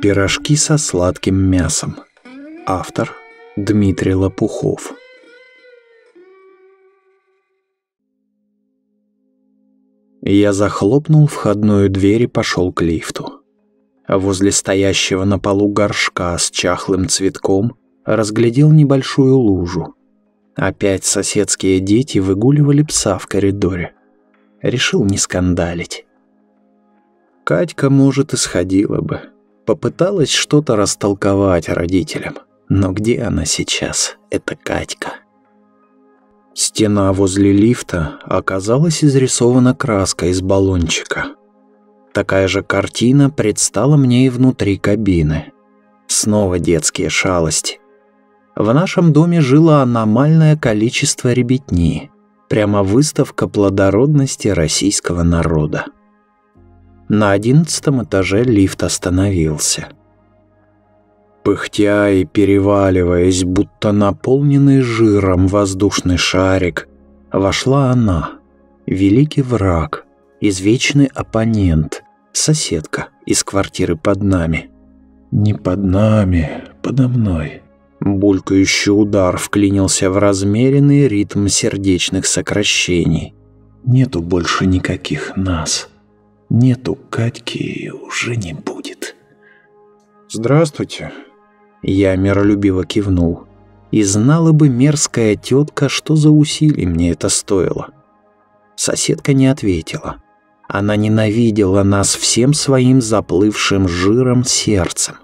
Пирожки со сладким мясом. Автор Дмитрий Лопухов. Я захлопнул входную дверь и пошел к лифту. Возле стоящего на полу горшка с чахлым цветком разглядел небольшую лужу. Опять соседские дети выгуливали пса в коридоре. Решил не скандалить. Катька, может, и сходила бы попыталась что-то растолковать родителям. Но где она сейчас, эта Катька? Стена возле лифта оказалась изрисована краской из баллончика. Такая же картина предстала мне и внутри кабины. Снова детские шалости. В нашем доме жило аномальное количество ребятни. Прямо выставка плодородности российского народа. На одиннадцатом этаже лифт остановился. Пыхтя и переваливаясь, будто наполненный жиром воздушный шарик, вошла она, великий враг, извечный оппонент, соседка из квартиры под нами. «Не под нами, подо мной». Булькающий удар вклинился в размеренный ритм сердечных сокращений. «Нету больше никаких нас». Нету Катьки уже не будет. «Здравствуйте». Я миролюбиво кивнул. И знала бы мерзкая тетка, что за усилий мне это стоило. Соседка не ответила. Она ненавидела нас всем своим заплывшим жиром сердцем.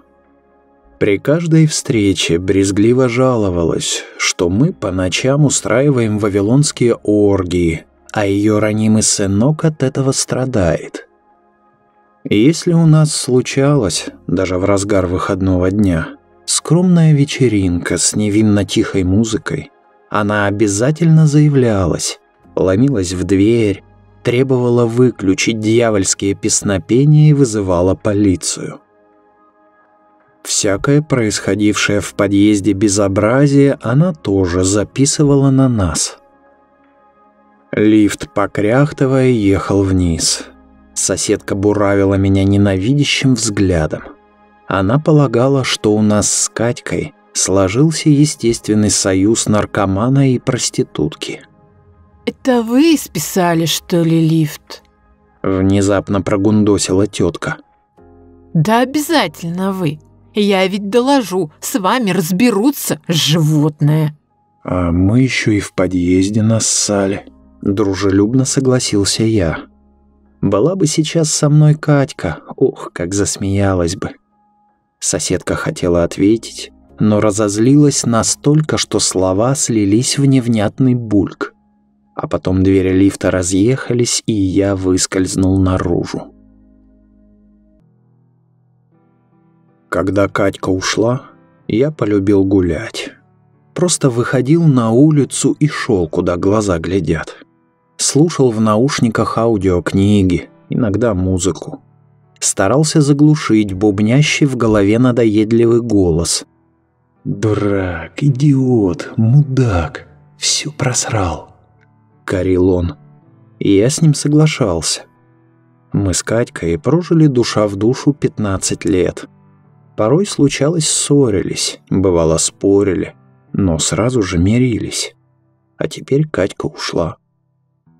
При каждой встрече брезгливо жаловалась, что мы по ночам устраиваем вавилонские оргии, а ее ранимый сынок от этого страдает. Если у нас случалось, даже в разгар выходного дня, скромная вечеринка с невинно тихой музыкой, она обязательно заявлялась, ломилась в дверь, требовала выключить дьявольские песнопения и вызывала полицию. Всякое происходившее в подъезде безобразие она тоже записывала на нас. Лифт, покряхтывая, ехал вниз – Соседка буравила меня ненавидящим взглядом. Она полагала, что у нас с Катькой сложился естественный союз наркомана и проститутки. «Это вы списали, что ли, лифт?» Внезапно прогундосила тетка. «Да обязательно вы. Я ведь доложу, с вами разберутся, животное». «А мы еще и в подъезде нассали», — дружелюбно согласился я. Была бы сейчас со мной Катька, ух, как засмеялась бы. Соседка хотела ответить, но разозлилась настолько, что слова слились в невнятный бульк. А потом двери лифта разъехались, и я выскользнул наружу. Когда Катька ушла, я полюбил гулять. Просто выходил на улицу и шел, куда глаза глядят. Слушал в наушниках аудиокниги, иногда музыку. Старался заглушить бубнящий в голове надоедливый голос. «Дурак, идиот, мудак, все просрал», — корил он. Я с ним соглашался. Мы с Катькой прожили душа в душу 15 лет. Порой случалось ссорились, бывало спорили, но сразу же мирились. А теперь Катька ушла.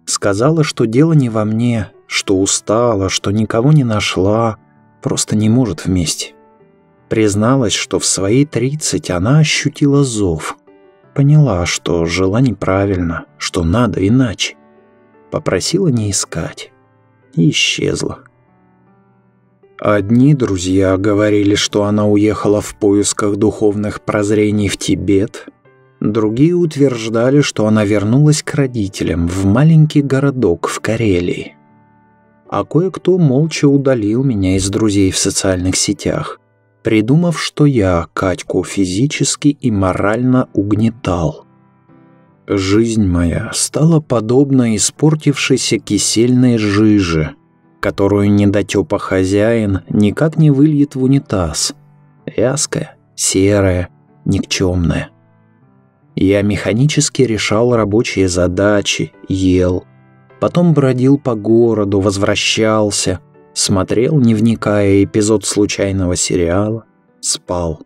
Сказала, что дело не во мне, что устала, что никого не нашла, просто не может вместе. Призналась, что в свои тридцать она ощутила зов. Поняла, что жила неправильно, что надо иначе. Попросила не искать. И исчезла. Одни друзья говорили, что она уехала в поисках духовных прозрений в Тибет, Другие утверждали, что она вернулась к родителям в маленький городок в Карелии. А кое-кто молча удалил меня из друзей в социальных сетях, придумав, что я Катьку физически и морально угнетал. Жизнь моя стала подобна испортившейся кисельной жиже, которую недотепа хозяин никак не выльет в унитаз. Вязкая, серая, никчемная. Я механически решал рабочие задачи, ел. Потом бродил по городу, возвращался, смотрел, не вникая, эпизод случайного сериала, спал.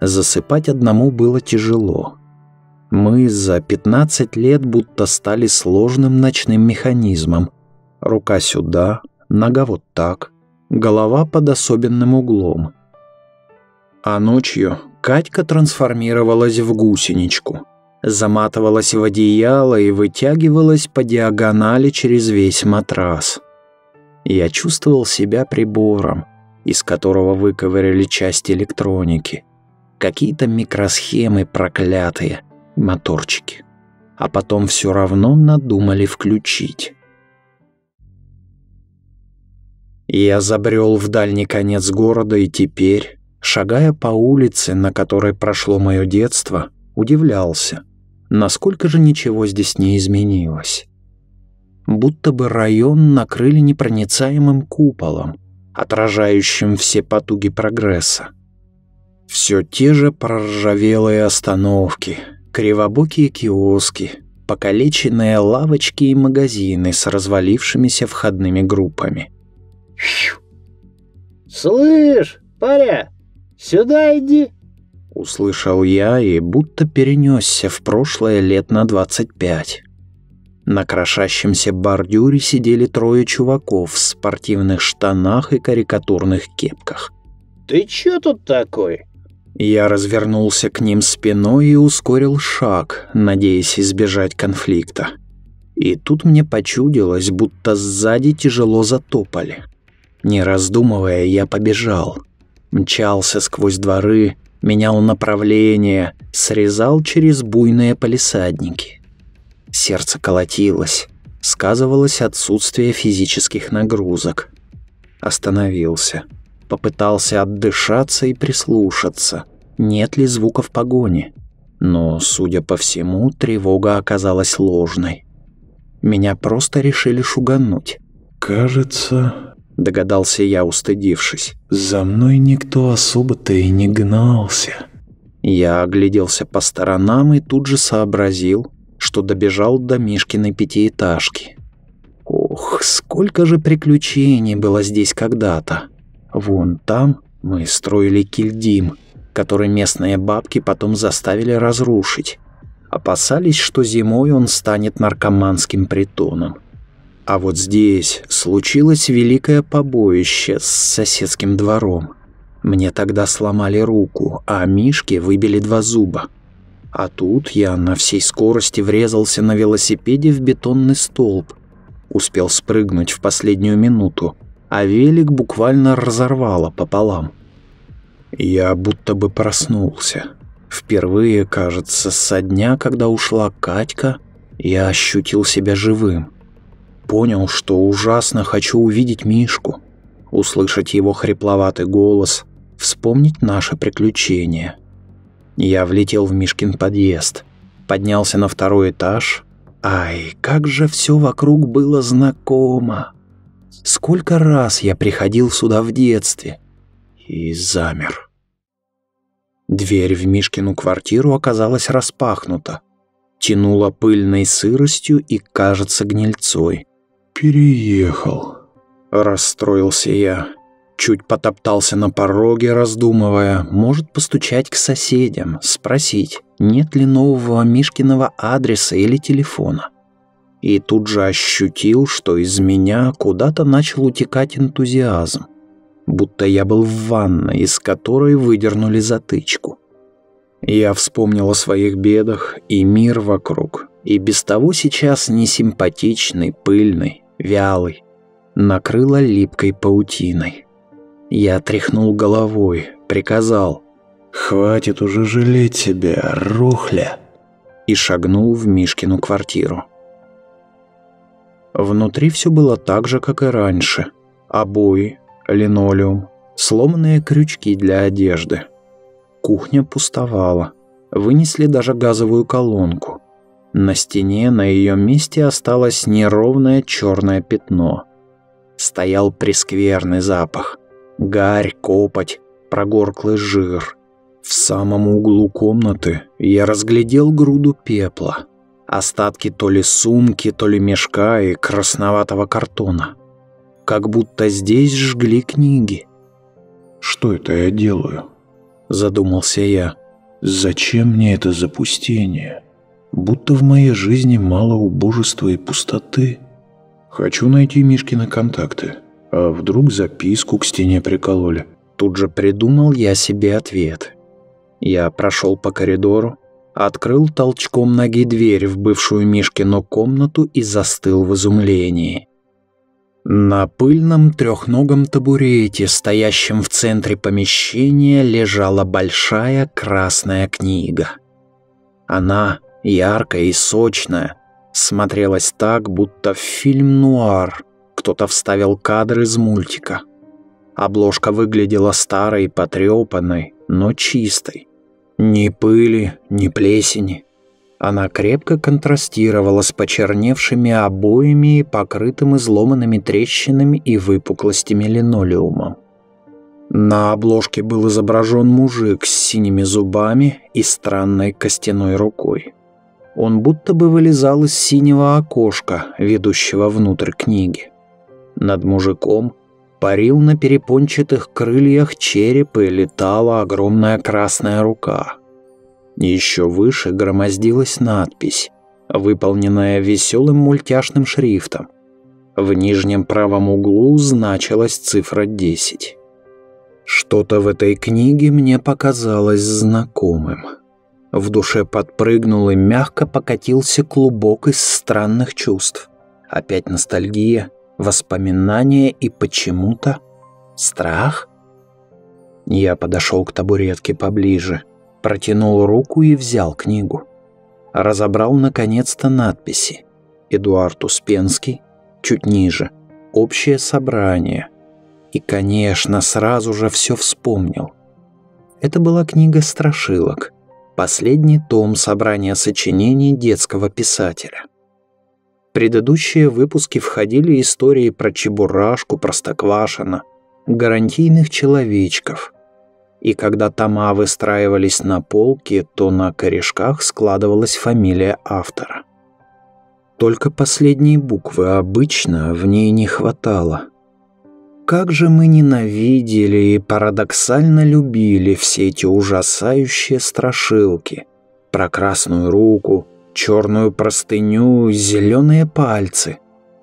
Засыпать одному было тяжело. Мы за 15 лет будто стали сложным ночным механизмом. Рука сюда, нога вот так, голова под особенным углом. А ночью Катька трансформировалась в гусеничку, заматывалась в одеяло и вытягивалась по диагонали через весь матрас. Я чувствовал себя прибором, из которого выковыряли части электроники. Какие-то микросхемы проклятые, моторчики. А потом все равно надумали включить. Я забрел в дальний конец города и теперь, шагая по улице, на которой прошло мое детство, удивлялся, насколько же ничего здесь не изменилось. Будто бы район накрыли непроницаемым куполом, отражающим все потуги прогресса. Все те же проржавелые остановки, кривобокие киоски, покалеченные лавочки и магазины с развалившимися входными группами. «Слышь, паря, сюда иди!» Услышал я и будто перенесся в прошлое лет на двадцать пять. На крошащемся бордюре сидели трое чуваков в спортивных штанах и карикатурных кепках. «Ты чё тут такой?» Я развернулся к ним спиной и ускорил шаг, надеясь избежать конфликта. И тут мне почудилось, будто сзади тяжело затопали. Не раздумывая, я побежал. Мчался сквозь дворы, менял направление, срезал через буйные палисадники. Сердце колотилось, сказывалось отсутствие физических нагрузок. Остановился. Попытался отдышаться и прислушаться, нет ли звуков погони. Но, судя по всему, тревога оказалась ложной. Меня просто решили шугануть. «Кажется...» — догадался я, устыдившись. «За мной никто особо-то и не гнался». Я огляделся по сторонам и тут же сообразил, что добежал до Мишкиной пятиэтажки. Ох, сколько же приключений было здесь когда-то. Вон там мы строили кильдим, который местные бабки потом заставили разрушить. Опасались, что зимой он станет наркоманским притоном. А вот здесь случилось великое побоище с соседским двором. Мне тогда сломали руку, а Мишке выбили два зуба. А тут я на всей скорости врезался на велосипеде в бетонный столб. Успел спрыгнуть в последнюю минуту, а велик буквально разорвало пополам. Я будто бы проснулся. Впервые, кажется, со дня, когда ушла Катька, я ощутил себя живым. Понял, что ужасно хочу увидеть Мишку, услышать его хрипловатый голос, вспомнить наши приключения. Я влетел в Мишкин подъезд, поднялся на второй этаж. Ай, как же все вокруг было знакомо. Сколько раз я приходил сюда в детстве и замер. Дверь в Мишкину квартиру оказалась распахнута. Тянула пыльной сыростью и, кажется, гнильцой. «Переехал», — расстроился я. Чуть потоптался на пороге, раздумывая, может постучать к соседям, спросить, нет ли нового Мишкиного адреса или телефона. И тут же ощутил, что из меня куда-то начал утекать энтузиазм, будто я был в ванной, из которой выдернули затычку. Я вспомнил о своих бедах и мир вокруг, и без того сейчас несимпатичный, пыльный, вялый, накрыло липкой паутиной. Я тряхнул головой, приказал «Хватит уже жалеть себя, рухля!» и шагнул в Мишкину квартиру. Внутри все было так же, как и раньше. Обои, линолеум, сломанные крючки для одежды. Кухня пустовала. Вынесли даже газовую колонку. На стене на ее месте осталось неровное черное пятно. Стоял прескверный запах. Гарь, копоть, прогорклый жир. В самом углу комнаты я разглядел груду пепла остатки то ли сумки, то ли мешка и красноватого картона. как будто здесь жгли книги. «Что это я делаю?» – задумался я. «Зачем мне это запустение? Будто в моей жизни мало убожества и пустоты. Хочу найти Мишкины контакты. А вдруг записку к стене прикололи?» Тут же придумал я себе ответ. Я прошел по коридору, открыл толчком ноги дверь в бывшую Мишкину комнату и застыл в изумлении. На пыльном трехногом табурете, стоящем в центре помещения, лежала большая красная книга. Она, яркая и сочная, смотрелась так, будто в фильм «Нуар» кто-то вставил кадр из мультика. Обложка выглядела старой и потрепанной, но чистой. Ни пыли, ни плесени. Она крепко контрастировала с почерневшими обоями и покрытым изломанными трещинами и выпуклостями линолеумом. На обложке был изображен мужик с синими зубами и странной костяной рукой. Он будто бы вылезал из синего окошка, ведущего внутрь книги. Над мужиком парил на перепончатых крыльях череп и летала огромная красная рука – еще выше громоздилась надпись, выполненная веселым мультяшным шрифтом. В нижнем правом углу значилась цифра 10. Что-то в этой книге мне показалось знакомым. В душе подпрыгнул и мягко покатился клубок из странных чувств. Опять ностальгия, воспоминания и почему-то страх. Я подошел к табуретке поближе – Протянул руку и взял книгу. Разобрал наконец-то надписи. Эдуард Успенский, чуть ниже, общее собрание. И, конечно, сразу же все вспомнил. Это была книга страшилок, последний том собрания сочинений детского писателя. Предыдущие выпуски входили истории про Чебурашку, Простоквашина, гарантийных человечков – и когда тома выстраивались на полке, то на корешках складывалась фамилия автора. Только последние буквы обычно в ней не хватало. Как же мы ненавидели и парадоксально любили все эти ужасающие страшилки про красную руку, черную простыню, зеленые пальцы,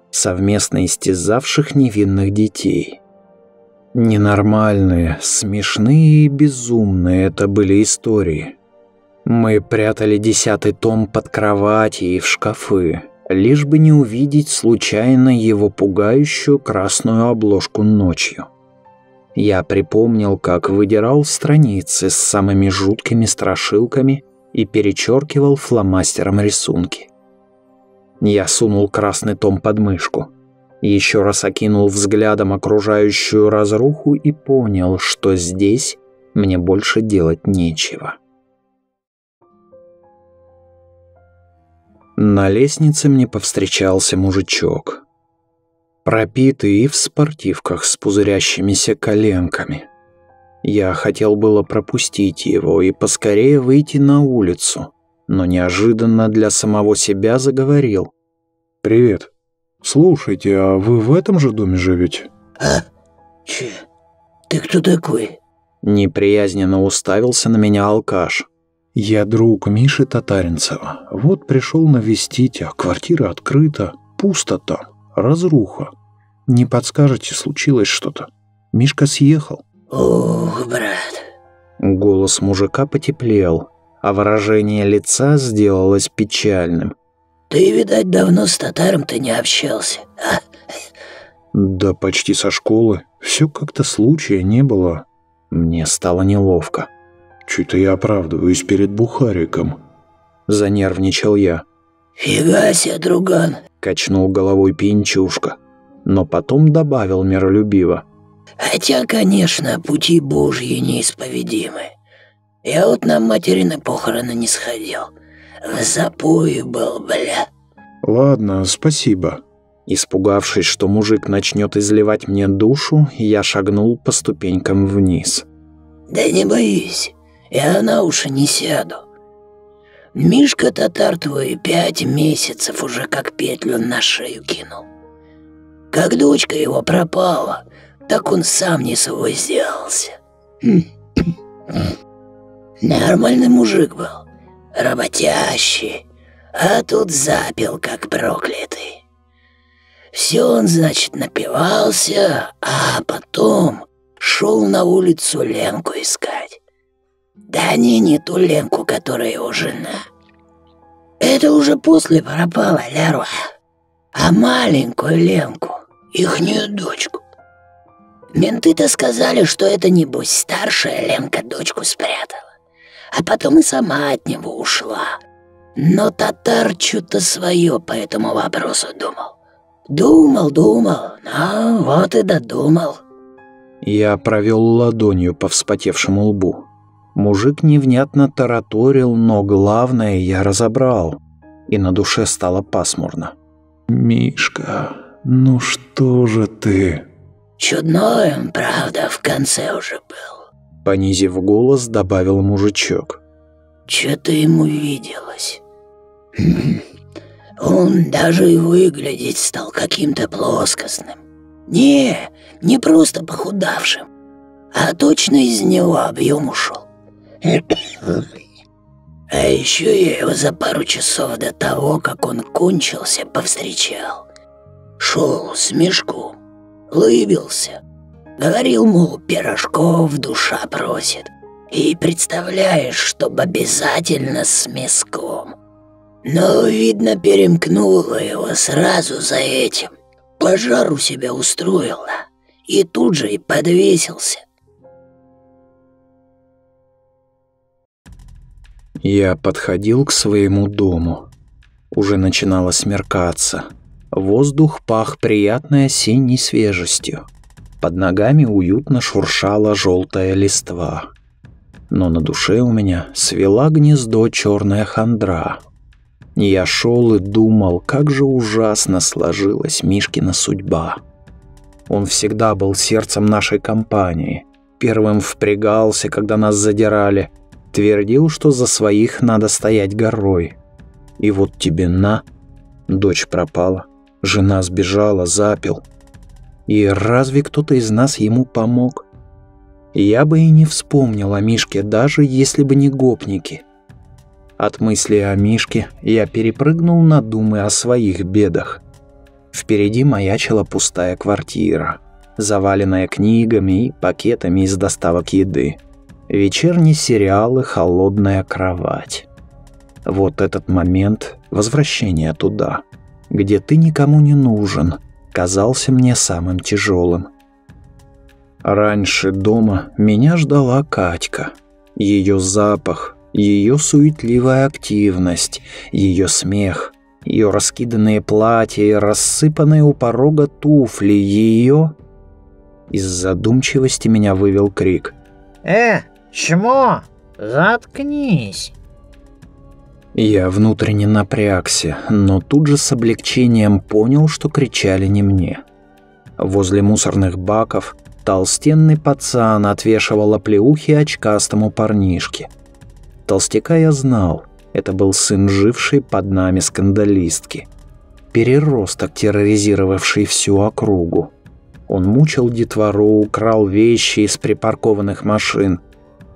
совместно истязавших невинных детей. Ненормальные, смешные и безумные это были истории. Мы прятали десятый том под кровати и в шкафы, лишь бы не увидеть случайно его пугающую красную обложку ночью. Я припомнил, как выдирал страницы с самыми жуткими страшилками и перечеркивал фломастером рисунки. Я сунул красный том под мышку – еще раз окинул взглядом окружающую разруху и понял, что здесь мне больше делать нечего. На лестнице мне повстречался мужичок. Пропитый и в спортивках с пузырящимися коленками. Я хотел было пропустить его и поскорее выйти на улицу, но неожиданно для самого себя заговорил. «Привет», «Слушайте, а вы в этом же доме живете?» «А? Че? Ты кто такой?» Неприязненно уставился на меня алкаш. «Я друг Миши Татаринцева. Вот пришел навестить, а квартира открыта. Пусто там. Разруха. Не подскажете, случилось что-то? Мишка съехал?» «Ух, брат». Голос мужика потеплел, а выражение лица сделалось печальным. Ты, видать, давно с татаром-то не общался, а? Да почти со школы. Все как-то случая не было. Мне стало неловко. Чуть-то я оправдываюсь перед Бухариком. Занервничал я. Фига себе, друган. Качнул головой пинчушка, но потом добавил миролюбиво. Хотя, конечно, пути божьи неисповедимы. Я вот на материны похороны не сходил. В запое был, бля. Ладно, спасибо. Испугавшись, что мужик начнет изливать мне душу, я шагнул по ступенькам вниз. Да не боись, я на уши не сяду. Мишка татар твой пять месяцев уже как петлю на шею кинул. Как дочка его пропала, так он сам не свой сделался. Нормальный мужик был, работящий, а тут запил, как проклятый. Все он, значит, напивался, а потом шел на улицу Ленку искать. Да не, не ту Ленку, которая его жена. Это уже после пропала Лерва, а маленькую Ленку, ихнюю дочку. Менты-то сказали, что это, небось, старшая Ленка дочку спрятала, а потом и сама от него ушла. Но татар что-то свое по этому вопросу думал. Думал, думал, ну вот и додумал. Я провел ладонью по вспотевшему лбу. Мужик невнятно тараторил, но главное я разобрал, и на душе стало пасмурно. «Мишка, ну что же ты?» «Чудной он, правда, в конце уже был», — понизив голос, добавил мужичок. «Что-то ему виделось. Он даже и выглядеть стал каким-то плоскостным. Не, не просто похудавшим, а точно из него объем ушел. А еще я его за пару часов до того, как он кончился, повстречал. Шел с мешком, лыбился. Говорил, мол, пирожков душа просит. И представляешь, чтоб обязательно с мяском. Но, видно, перемкнуло его сразу за этим. Пожар у себя устроила. И тут же и подвесился. Я подходил к своему дому. Уже начинало смеркаться. Воздух пах приятной осенней свежестью. Под ногами уютно шуршала желтая листва. Но на душе у меня свела гнездо черная хандра. Я шел и думал, как же ужасно сложилась Мишкина судьба. Он всегда был сердцем нашей компании. Первым впрягался, когда нас задирали, Твердил, что за своих надо стоять горой. И вот тебе на, дочь пропала, жена сбежала, запил. И разве кто-то из нас ему помог? Я бы и не вспомнил о Мишке, даже если бы не гопники. От мысли о Мишке я перепрыгнул на думы о своих бедах. Впереди маячила пустая квартира, заваленная книгами и пакетами из доставок еды. Вечерний сериал и холодная кровать. Вот этот момент возвращения туда, где ты никому не нужен, казался мне самым тяжелым. Раньше дома меня ждала Катька. Ее запах, ее суетливая активность, ее смех, ее раскиданные платья и рассыпанные у порога туфли, ее... Из задумчивости меня вывел крик. «Э, «Чмо? Заткнись!» Я внутренне напрягся, но тут же с облегчением понял, что кричали не мне. Возле мусорных баков толстенный пацан отвешивал оплеухи очкастому парнишке. Толстяка я знал, это был сын живший под нами скандалистки. Переросток, терроризировавший всю округу. Он мучил детвору, украл вещи из припаркованных машин –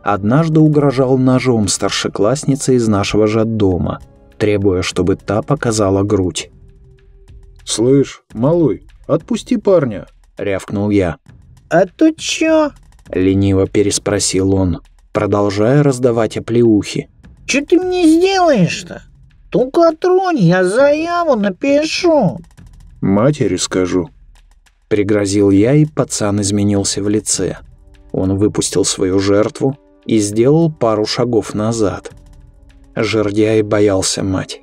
однажды угрожал ножом старшекласснице из нашего же дома, требуя, чтобы та показала грудь. «Слышь, малой, отпусти парня», — рявкнул я. «А то чё?» — лениво переспросил он, продолжая раздавать оплеухи. «Чё ты мне сделаешь-то? Только тронь, я заяву напишу». «Матери скажу», — пригрозил я, и пацан изменился в лице. Он выпустил свою жертву, и сделал пару шагов назад. Жердяй боялся мать.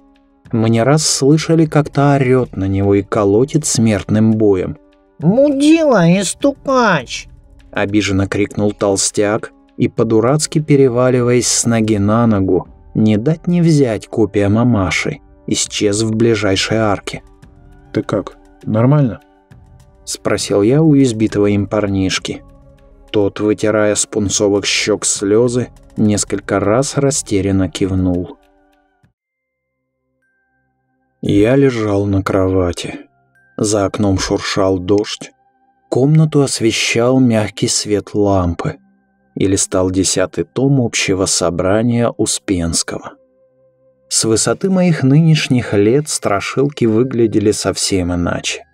Мы не раз слышали, как та орёт на него и колотит смертным боем. «Мудила и стукач!» – обиженно крикнул толстяк и, по-дурацки переваливаясь с ноги на ногу, не дать не взять копия мамаши, исчез в ближайшей арке. «Ты как, нормально?» – спросил я у избитого им парнишки. Тот, вытирая с пунцовых щек слезы, несколько раз растерянно кивнул. Я лежал на кровати. За окном шуршал дождь. Комнату освещал мягкий свет лампы. Или стал десятый том общего собрания Успенского. С высоты моих нынешних лет страшилки выглядели совсем иначе.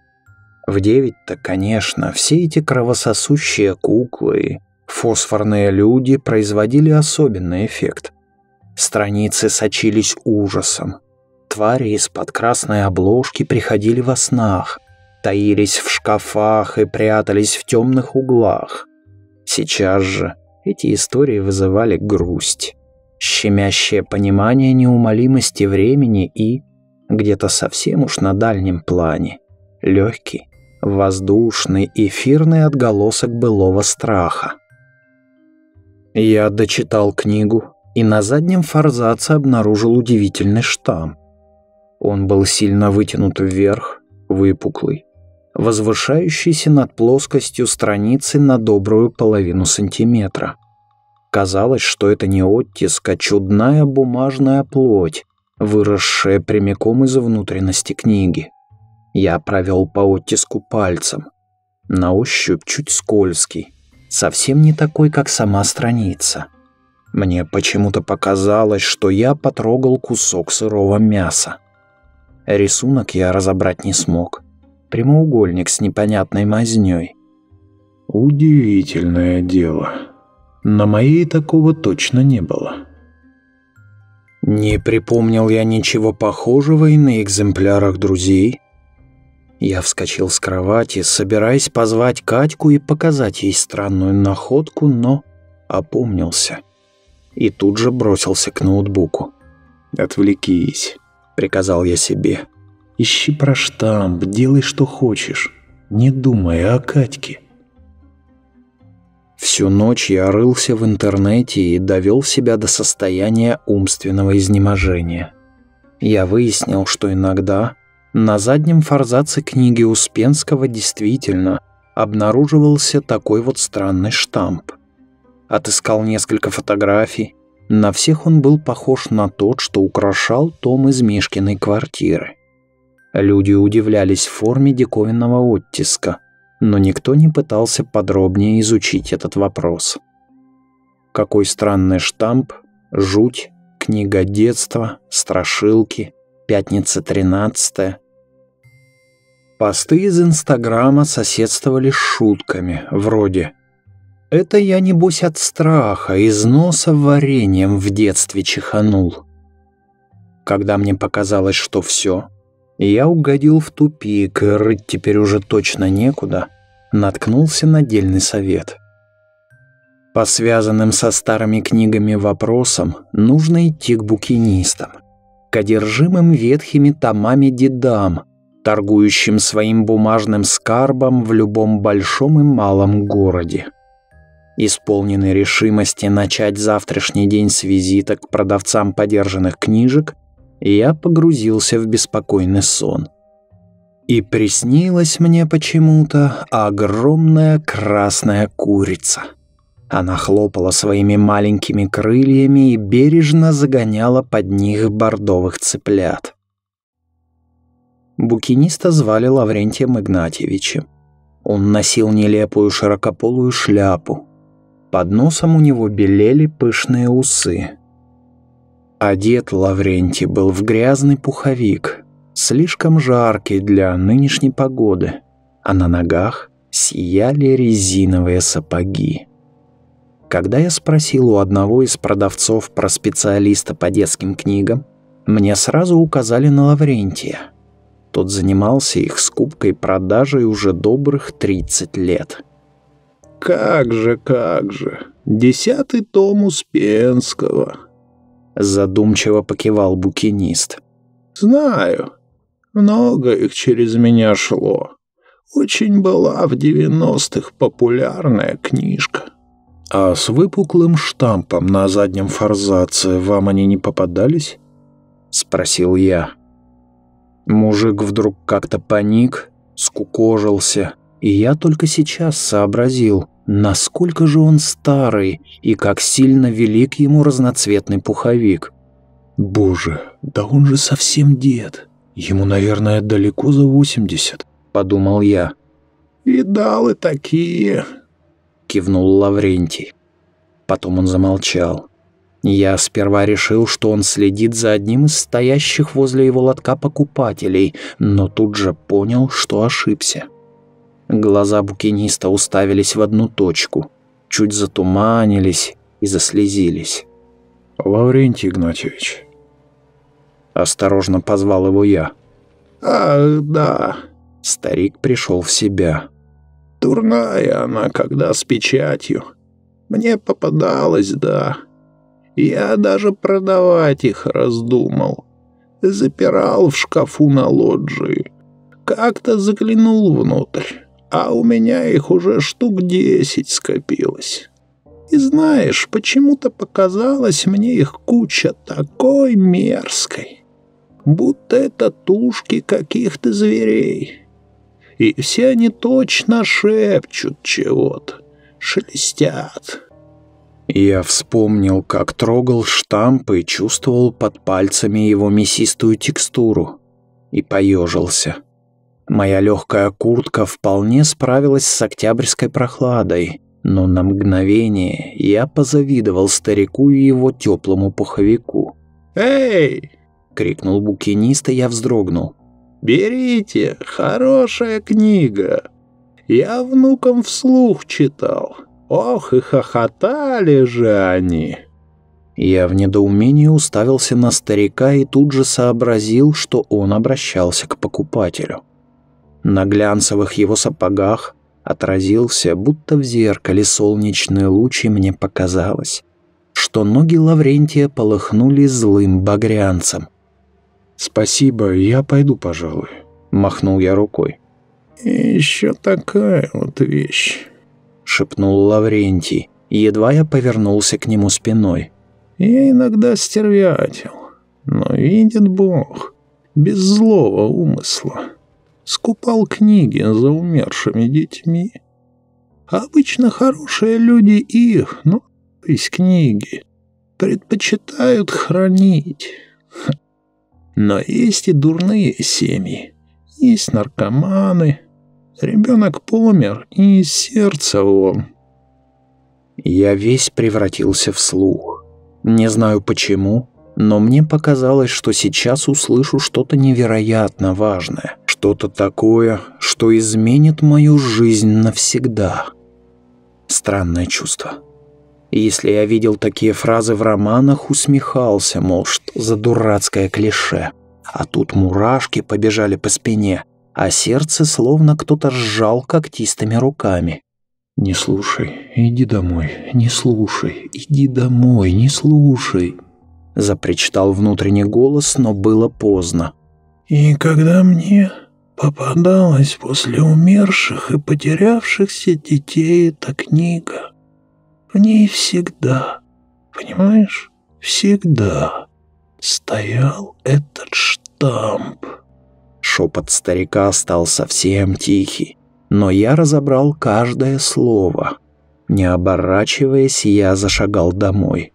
В девять-то, конечно, все эти кровососущие куклы фосфорные люди производили особенный эффект. Страницы сочились ужасом. Твари из-под красной обложки приходили во снах, таились в шкафах и прятались в темных углах. Сейчас же эти истории вызывали грусть, щемящее понимание неумолимости времени и, где-то совсем уж на дальнем плане, легкий, воздушный, эфирный отголосок былого страха. Я дочитал книгу и на заднем форзаце обнаружил удивительный штамп. Он был сильно вытянут вверх, выпуклый, возвышающийся над плоскостью страницы на добрую половину сантиметра. Казалось, что это не оттиск, а чудная бумажная плоть, выросшая прямиком из внутренности книги. Я провел по оттиску пальцем. На ощупь чуть скользкий. Совсем не такой, как сама страница. Мне почему-то показалось, что я потрогал кусок сырого мяса. Рисунок я разобрать не смог. Прямоугольник с непонятной мазнёй. Удивительное дело. На моей такого точно не было. Не припомнил я ничего похожего и на экземплярах друзей, я вскочил с кровати, собираясь позвать Катьку и показать ей странную находку, но опомнился. И тут же бросился к ноутбуку. «Отвлекись», — приказал я себе. «Ищи про штамп, делай что хочешь. Не думай о Катьке». Всю ночь я рылся в интернете и довел себя до состояния умственного изнеможения. Я выяснил, что иногда на заднем форзаце книги Успенского действительно обнаруживался такой вот странный штамп. Отыскал несколько фотографий. На всех он был похож на тот, что украшал том из Мишкиной квартиры. Люди удивлялись форме диковинного оттиска, но никто не пытался подробнее изучить этот вопрос. Какой странный штамп, жуть, книга детства, страшилки, пятница 13 Посты из Инстаграма соседствовали с шутками, вроде «Это я, небось, от страха, из носа вареньем в детстве чиханул». Когда мне показалось, что все, я угодил в тупик, и рыть теперь уже точно некуда, наткнулся на дельный совет. По связанным со старыми книгами вопросам нужно идти к букинистам, к одержимым ветхими томами дедам – торгующим своим бумажным скарбом в любом большом и малом городе. Исполненный решимости начать завтрашний день с визита к продавцам подержанных книжек, я погрузился в беспокойный сон. И приснилась мне почему-то огромная красная курица. Она хлопала своими маленькими крыльями и бережно загоняла под них бордовых цыплят. Букиниста звали Лаврентием Игнатьевичем. Он носил нелепую широкополую шляпу. Под носом у него белели пышные усы. Одет Лаврентий был в грязный пуховик, слишком жаркий для нынешней погоды, а на ногах сияли резиновые сапоги. Когда я спросил у одного из продавцов про специалиста по детским книгам, мне сразу указали на Лаврентия – тот занимался их скупкой и продажей уже добрых 30 лет. «Как же, как же! Десятый том Успенского!» Задумчиво покивал букинист. «Знаю. Много их через меня шло. Очень была в девяностых популярная книжка». «А с выпуклым штампом на заднем форзаце вам они не попадались?» — спросил я. Мужик вдруг как-то паник, скукожился, и я только сейчас сообразил, насколько же он старый и как сильно велик ему разноцветный пуховик. «Боже, да он же совсем дед. Ему, наверное, далеко за 80. подумал я. «Видал и такие», — кивнул Лаврентий. Потом он замолчал. Я сперва решил, что он следит за одним из стоящих возле его лотка покупателей, но тут же понял, что ошибся. Глаза букиниста уставились в одну точку, чуть затуманились и заслезились. «Лаврентий Игнатьевич». Осторожно позвал его я. «Ах, да». Старик пришел в себя. «Дурная она, когда с печатью. Мне попадалось, да. Я даже продавать их раздумал. Запирал в шкафу на лоджии. Как-то заглянул внутрь, а у меня их уже штук десять скопилось. И знаешь, почему-то показалось мне их куча такой мерзкой, будто это тушки каких-то зверей. И все они точно шепчут чего-то, шелестят. Я вспомнил, как трогал штамп и чувствовал под пальцами его мясистую текстуру. И поежился. Моя легкая куртка вполне справилась с октябрьской прохладой, но на мгновение я позавидовал старику и его теплому пуховику. «Эй!» — крикнул букинист, и я вздрогнул. «Берите, хорошая книга. Я внукам вслух читал. Ох, и хохотали же они!» Я в недоумении уставился на старика и тут же сообразил, что он обращался к покупателю. На глянцевых его сапогах отразился, будто в зеркале солнечный луч, и мне показалось, что ноги Лаврентия полыхнули злым багрянцем. «Спасибо, я пойду, пожалуй», — махнул я рукой. «Еще такая вот вещь» шепнул Лаврентий, едва я повернулся к нему спиной. «Я иногда стервятел, но видит Бог, без злого умысла. Скупал книги за умершими детьми. Обычно хорошие люди их, ну, из книги, предпочитают хранить. Но есть и дурные семьи, есть наркоманы, Ребенок помер, и сердце он. Я весь превратился в слух. Не знаю почему, но мне показалось, что сейчас услышу что-то невероятно важное. Что-то такое, что изменит мою жизнь навсегда. Странное чувство. Если я видел такие фразы в романах, усмехался, мол, что за дурацкое клише. А тут мурашки побежали по спине – а сердце словно кто-то сжал когтистыми руками. «Не слушай, иди домой, не слушай, иди домой, не слушай», запричитал внутренний голос, но было поздно. «И когда мне попадалась после умерших и потерявшихся детей эта книга, в ней всегда, понимаешь, всегда стоял этот штамп». Шепот старика стал совсем тихий, но я разобрал каждое слово. Не оборачиваясь, я зашагал домой.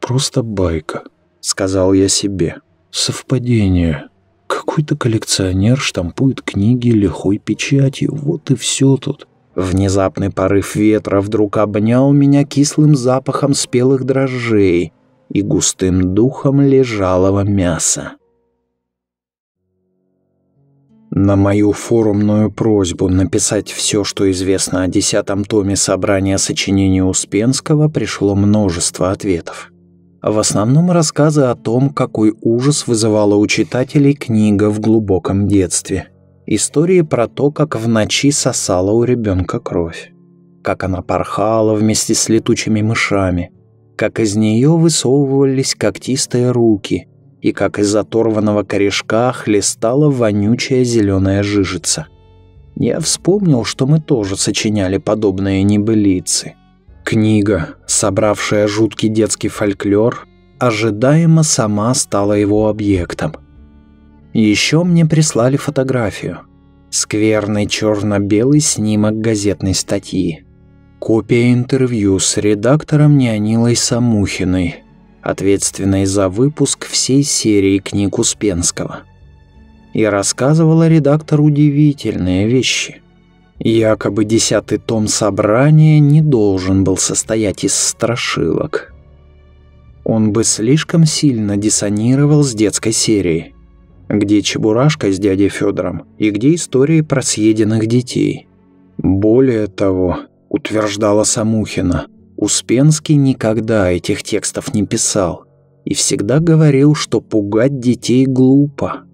«Просто байка», — сказал я себе. «Совпадение. Какой-то коллекционер штампует книги лихой печатью, вот и все тут». Внезапный порыв ветра вдруг обнял меня кислым запахом спелых дрожжей и густым духом лежалого мяса. На мою форумную просьбу написать все, что известно о десятом томе собрания сочинений Успенского, пришло множество ответов. В основном рассказы о том, какой ужас вызывала у читателей книга в глубоком детстве. Истории про то, как в ночи сосала у ребенка кровь. Как она порхала вместе с летучими мышами. Как из нее высовывались когтистые руки – и как из оторванного корешка хлестала вонючая зеленая жижица. Я вспомнил, что мы тоже сочиняли подобные небылицы. Книга, собравшая жуткий детский фольклор, ожидаемо сама стала его объектом. Еще мне прислали фотографию. Скверный черно-белый снимок газетной статьи. Копия интервью с редактором Неонилой Самухиной, ответственной за выпуск всей серии книг Успенского. и рассказывала редактор удивительные вещи. Якобы десятый том собрания не должен был состоять из страшилок. Он бы слишком сильно диссонировал с детской серией, где Чебурашка с дядей Федором и где истории про съеденных детей. Более того, утверждала Самухина, Успенский никогда этих текстов не писал и всегда говорил, что пугать детей глупо.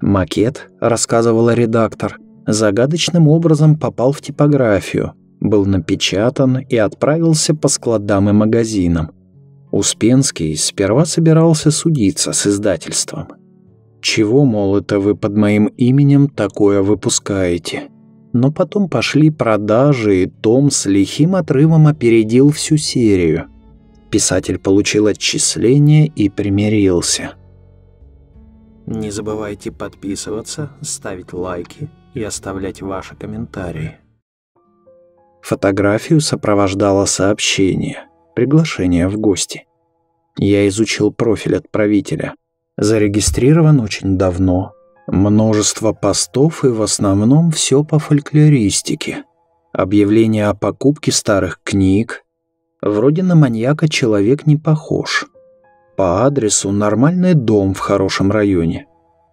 Макет, рассказывала редактор, загадочным образом попал в типографию, был напечатан и отправился по складам и магазинам. Успенский сперва собирался судиться с издательством. «Чего, мол, это вы под моим именем такое выпускаете?» Но потом пошли продажи, и том с лихим отрывом опередил всю серию. Писатель получил отчисление и примирился. Не забывайте подписываться, ставить лайки и оставлять ваши комментарии. Фотографию сопровождало сообщение, приглашение в гости. Я изучил профиль отправителя. Зарегистрирован очень давно. Множество постов и в основном все по фольклористике. Объявление о покупке старых книг. Вроде на маньяка человек не похож. По адресу нормальный дом в хорошем районе.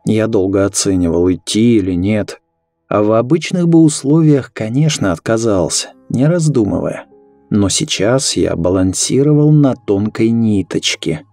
Я долго оценивал, идти или нет. А в обычных бы условиях, конечно, отказался, не раздумывая. Но сейчас я балансировал на тонкой ниточке.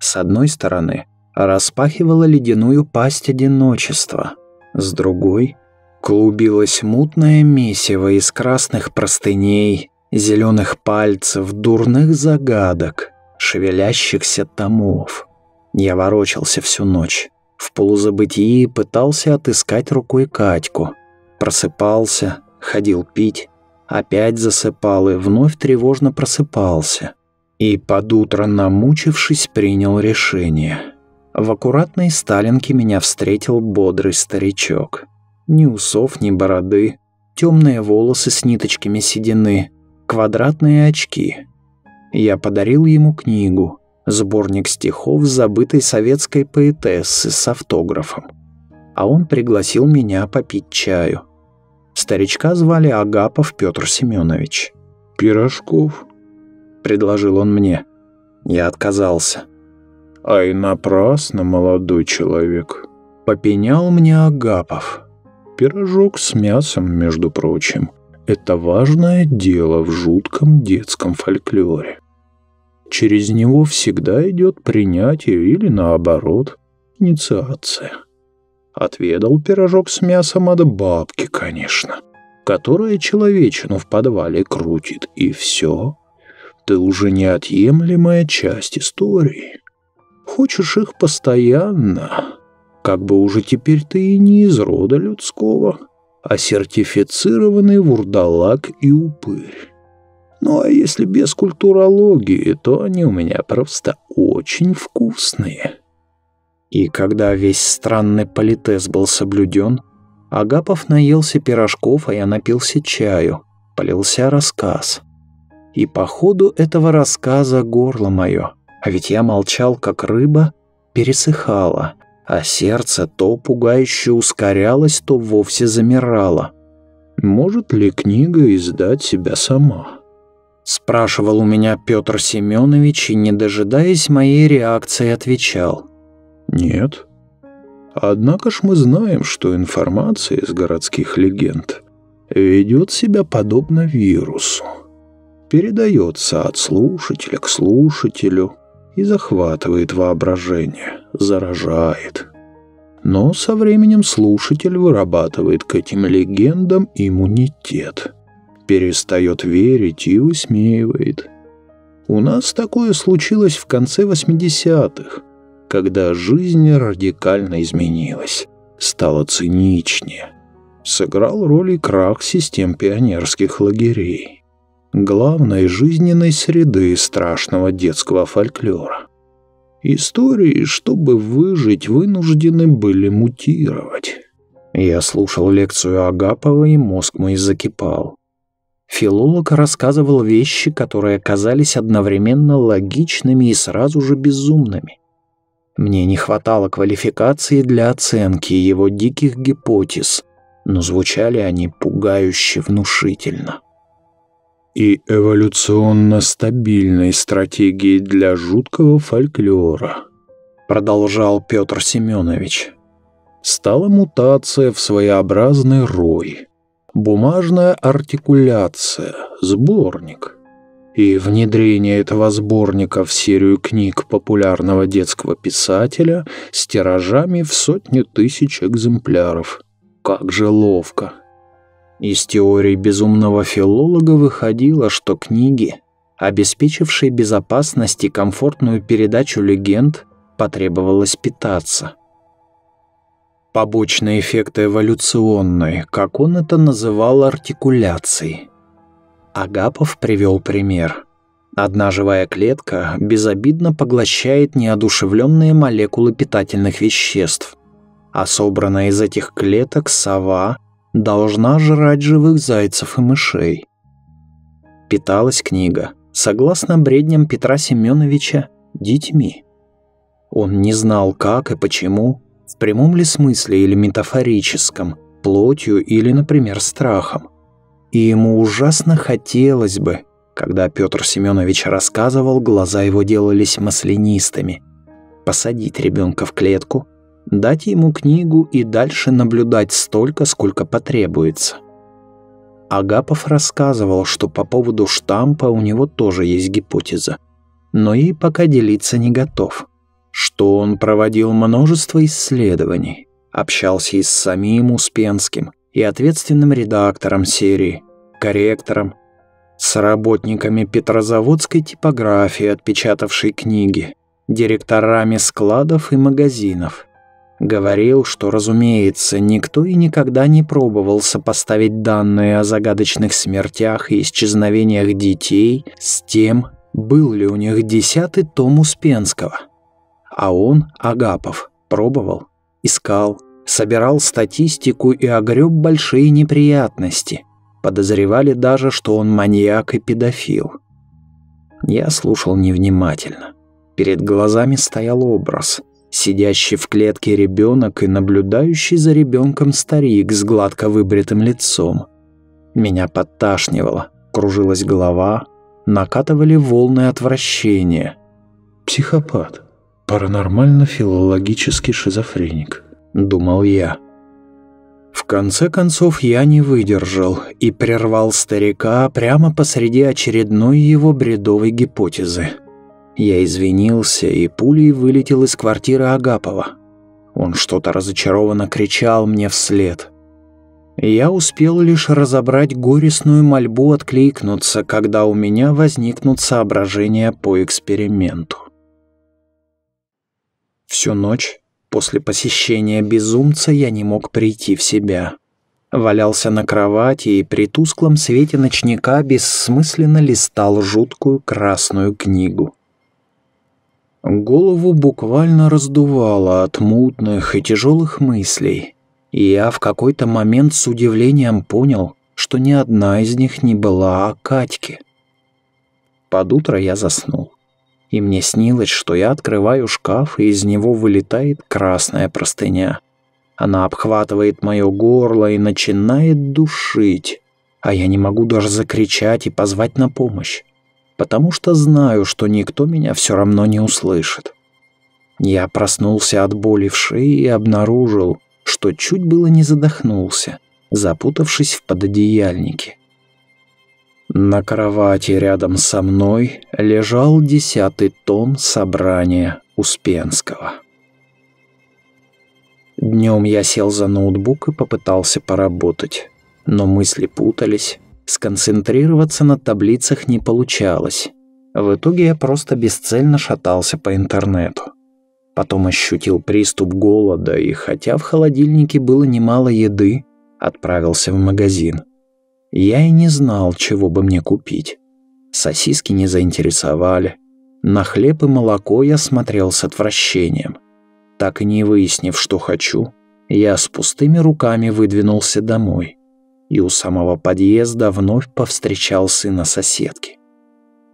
С одной стороны, распахивала ледяную пасть одиночества. С другой, клубилось мутное месиво из красных простыней, зеленых пальцев, дурных загадок, шевелящихся томов. Я ворочался всю ночь. В полузабытии пытался отыскать рукой Катьку. Просыпался, ходил пить, опять засыпал и вновь тревожно просыпался. И под утро, намучившись, принял решение. В аккуратной сталинке меня встретил бодрый старичок. Ни усов, ни бороды, темные волосы с ниточками седины, квадратные очки. Я подарил ему книгу, сборник стихов забытой советской поэтессы с автографом. А он пригласил меня попить чаю. Старичка звали Агапов Петр Семенович. «Пирожков?» – предложил он мне. Я отказался. «Ай, напрасно, молодой человек!» – попенял мне Агапов. «Пирожок с мясом, между прочим, это важное дело в жутком детском фольклоре. Через него всегда идет принятие или, наоборот, инициация». Отведал пирожок с мясом от бабки, конечно, которая человечину в подвале крутит, и все. Ты уже неотъемлемая часть истории. Хочешь их постоянно, как бы уже теперь ты и не из рода людского, а сертифицированный вурдалак и упырь. Ну а если без культурологии, то они у меня просто очень вкусные. И когда весь странный политез был соблюден, Агапов наелся пирожков, а я напился чаю, полился рассказ. И по ходу этого рассказа горло мое, а ведь я молчал, как рыба, пересыхало, а сердце то пугающе ускорялось, то вовсе замирало. «Может ли книга издать себя сама?» Спрашивал у меня Петр Семенович и, не дожидаясь моей реакции, отвечал – нет. Однако ж мы знаем, что информация из городских легенд ведет себя подобно вирусу. Передается от слушателя к слушателю и захватывает воображение, заражает. Но со временем слушатель вырабатывает к этим легендам иммунитет, перестает верить и высмеивает. У нас такое случилось в конце 80-х, когда жизнь радикально изменилась, стала циничнее. Сыграл роль и крах систем пионерских лагерей, главной жизненной среды страшного детского фольклора. Истории, чтобы выжить, вынуждены были мутировать. Я слушал лекцию Агапова, и мозг мой закипал. Филолог рассказывал вещи, которые казались одновременно логичными и сразу же безумными. Мне не хватало квалификации для оценки его диких гипотез, но звучали они пугающе внушительно. И эволюционно стабильной стратегией для жуткого фольклора, продолжал Петр Семенович. Стала мутация в своеобразный рой, бумажная артикуляция, сборник – и внедрение этого сборника в серию книг популярного детского писателя с тиражами в сотни тысяч экземпляров. Как же ловко. Из теории безумного филолога выходило, что книги, обеспечившие безопасность и комфортную передачу легенд, потребовалось питаться. Побочные эффекты эволюционной, как он это называл, артикуляцией – Агапов привел пример. Одна живая клетка безобидно поглощает неодушевленные молекулы питательных веществ, а собранная из этих клеток сова должна жрать живых зайцев и мышей. Питалась книга, согласно бредням Петра Семеновича, детьми. Он не знал, как и почему, в прямом ли смысле или метафорическом, плотью или, например, страхом и ему ужасно хотелось бы, когда Петр Семенович рассказывал, глаза его делались маслянистыми. Посадить ребенка в клетку, дать ему книгу и дальше наблюдать столько, сколько потребуется. Агапов рассказывал, что по поводу штампа у него тоже есть гипотеза, но ей пока делиться не готов. Что он проводил множество исследований, общался и с самим Успенским – и ответственным редактором серии, корректором, с работниками Петрозаводской типографии, отпечатавшей книги, директорами складов и магазинов. Говорил, что, разумеется, никто и никогда не пробовал сопоставить данные о загадочных смертях и исчезновениях детей с тем, был ли у них десятый том Успенского. А он, Агапов, пробовал, искал, собирал статистику и огреб большие неприятности. Подозревали даже, что он маньяк и педофил. Я слушал невнимательно. Перед глазами стоял образ. Сидящий в клетке ребенок и наблюдающий за ребенком старик с гладко выбритым лицом. Меня подташнивало, кружилась голова, накатывали волны отвращения. Психопат, паранормально-филологический шизофреник. — думал я. В конце концов я не выдержал и прервал старика прямо посреди очередной его бредовой гипотезы. Я извинился и пулей вылетел из квартиры Агапова. Он что-то разочарованно кричал мне вслед. Я успел лишь разобрать горестную мольбу откликнуться, когда у меня возникнут соображения по эксперименту. Всю ночь После посещения безумца я не мог прийти в себя. Валялся на кровати и при тусклом свете ночника бессмысленно листал жуткую красную книгу. Голову буквально раздувало от мутных и тяжелых мыслей, и я в какой-то момент с удивлением понял, что ни одна из них не была о Катьке. Под утро я заснул и мне снилось, что я открываю шкаф, и из него вылетает красная простыня. Она обхватывает мое горло и начинает душить, а я не могу даже закричать и позвать на помощь, потому что знаю, что никто меня все равно не услышит. Я проснулся от боли в шее и обнаружил, что чуть было не задохнулся, запутавшись в пододеяльнике. На кровати рядом со мной лежал десятый том собрания Успенского. Днем я сел за ноутбук и попытался поработать, но мысли путались, сконцентрироваться на таблицах не получалось. В итоге я просто бесцельно шатался по интернету. Потом ощутил приступ голода, и хотя в холодильнике было немало еды, отправился в магазин. Я и не знал, чего бы мне купить. Сосиски не заинтересовали. На хлеб и молоко я смотрел с отвращением. Так и не выяснив, что хочу, я с пустыми руками выдвинулся домой. И у самого подъезда вновь повстречал сына соседки.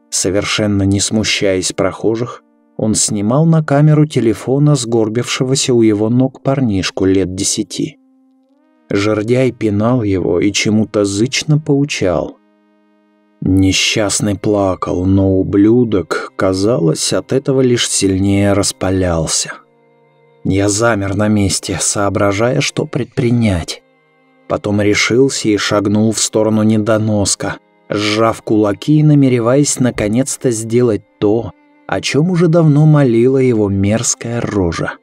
Совершенно не смущаясь прохожих, Он снимал на камеру телефона сгорбившегося у его ног парнишку лет десяти. Жердяй пинал его и чему-то зычно поучал. Несчастный плакал, но ублюдок, казалось, от этого лишь сильнее распалялся. Я замер на месте, соображая, что предпринять. Потом решился и шагнул в сторону недоноска, сжав кулаки и намереваясь наконец-то сделать то, о чем уже давно молила его мерзкая рожа.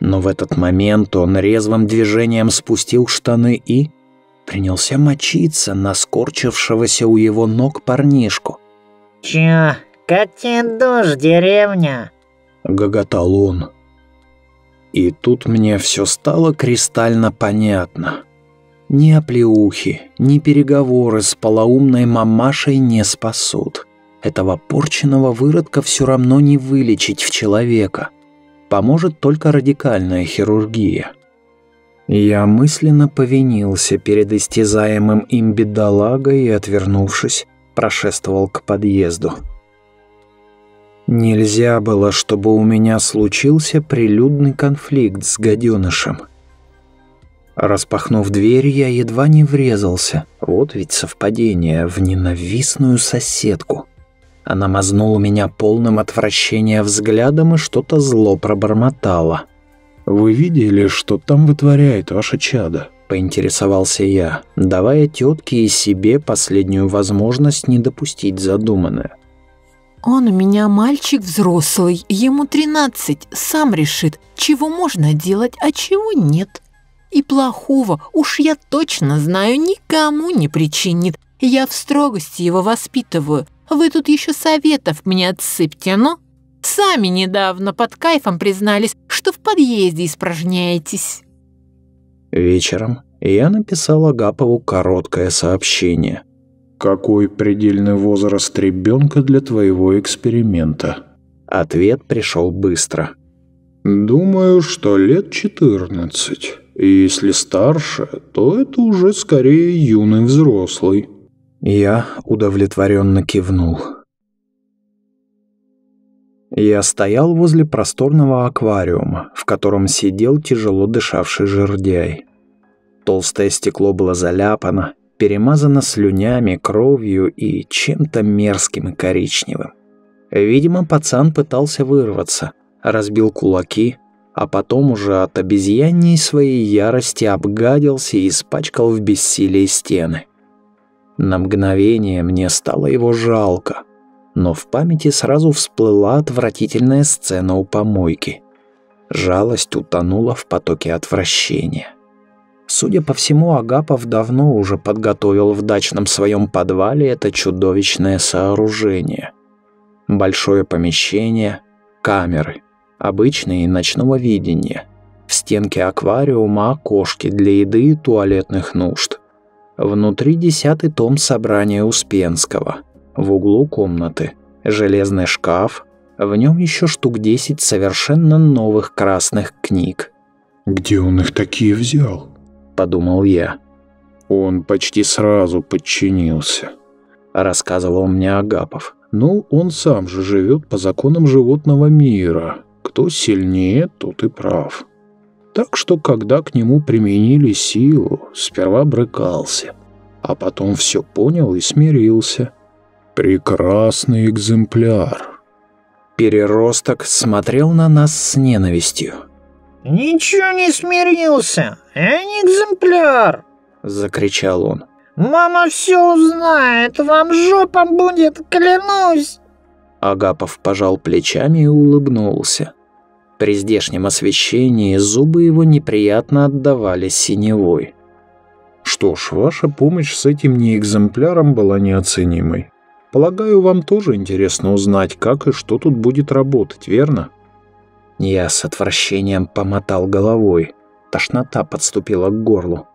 Но в этот момент он резвым движением спустил штаны и принялся мочиться на скорчившегося у его ног парнишку. «Чё, как тебе дождь, деревня?» — гоготал он. И тут мне все стало кристально понятно. Ни оплеухи, ни переговоры с полоумной мамашей не спасут. Этого порченного выродка все равно не вылечить в человека. Поможет только радикальная хирургия. Я мысленно повинился перед истязаемым им бедолагой и, отвернувшись, прошествовал к подъезду. Нельзя было, чтобы у меня случился прилюдный конфликт с гаденышем. Распахнув дверь, я едва не врезался, вот ведь совпадение, в ненавистную соседку. Она мазнула меня полным отвращения взглядом и что-то зло пробормотала. «Вы видели, что там вытворяет ваше чадо?» – поинтересовался я, давая тетке и себе последнюю возможность не допустить задуманное. «Он у меня мальчик взрослый, ему 13, сам решит, чего можно делать, а чего нет. И плохого, уж я точно знаю, никому не причинит. Я в строгости его воспитываю. Вы тут еще советов мне отсыпьте, но...» Сами недавно под кайфом признались, что в подъезде испражняетесь. Вечером я написал Агапову короткое сообщение. «Какой предельный возраст ребенка для твоего эксперимента?» Ответ пришел быстро. «Думаю, что лет 14. Если старше, то это уже скорее юный взрослый». Я удовлетворенно кивнул. Я стоял возле просторного аквариума, в котором сидел тяжело дышавший жердяй. Толстое стекло было заляпано, перемазано слюнями, кровью и чем-то мерзким и коричневым. Видимо, пацан пытался вырваться, разбил кулаки, а потом уже от обезьянней своей ярости обгадился и испачкал в бессилии стены. На мгновение мне стало его жалко — но в памяти сразу всплыла отвратительная сцена у помойки. Жалость утонула в потоке отвращения. Судя по всему, Агапов давно уже подготовил в дачном своем подвале это чудовищное сооружение. Большое помещение, камеры, обычные ночного видения, в стенке аквариума окошки для еды и туалетных нужд. Внутри десятый том собрания Успенского – в углу комнаты железный шкаф, в нем еще штук десять совершенно новых красных книг. «Где он их такие взял?» – подумал я. «Он почти сразу подчинился», – рассказывал мне Агапов. «Ну, он сам же живет по законам животного мира. Кто сильнее, тот и прав. Так что, когда к нему применили силу, сперва брыкался, а потом все понял и смирился». Прекрасный экземпляр. Переросток смотрел на нас с ненавистью. «Ничего не смирился, я не экземпляр!» Закричал он. «Мама все узнает, вам жопа будет, клянусь!» Агапов пожал плечами и улыбнулся. При здешнем освещении зубы его неприятно отдавали синевой. «Что ж, ваша помощь с этим неэкземпляром была неоценимой. Полагаю, вам тоже интересно узнать, как и что тут будет работать, верно? Я с отвращением помотал головой. Тошнота подступила к горлу.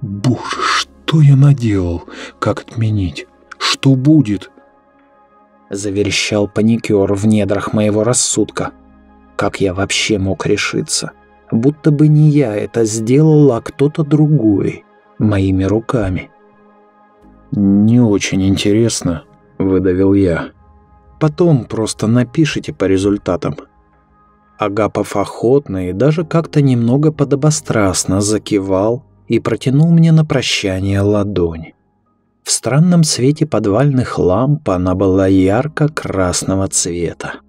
Боже, что я наделал? Как отменить? Что будет? Заверещал паникер в недрах моего рассудка. Как я вообще мог решиться? Будто бы не я это сделал, а кто-то другой. Моими руками. Не очень интересно, выдавил я. потом просто напишите по результатам. Агапов охотно и даже как-то немного подобострастно закивал и протянул мне на прощание ладонь. В странном свете подвальных ламп она была ярко-красного цвета.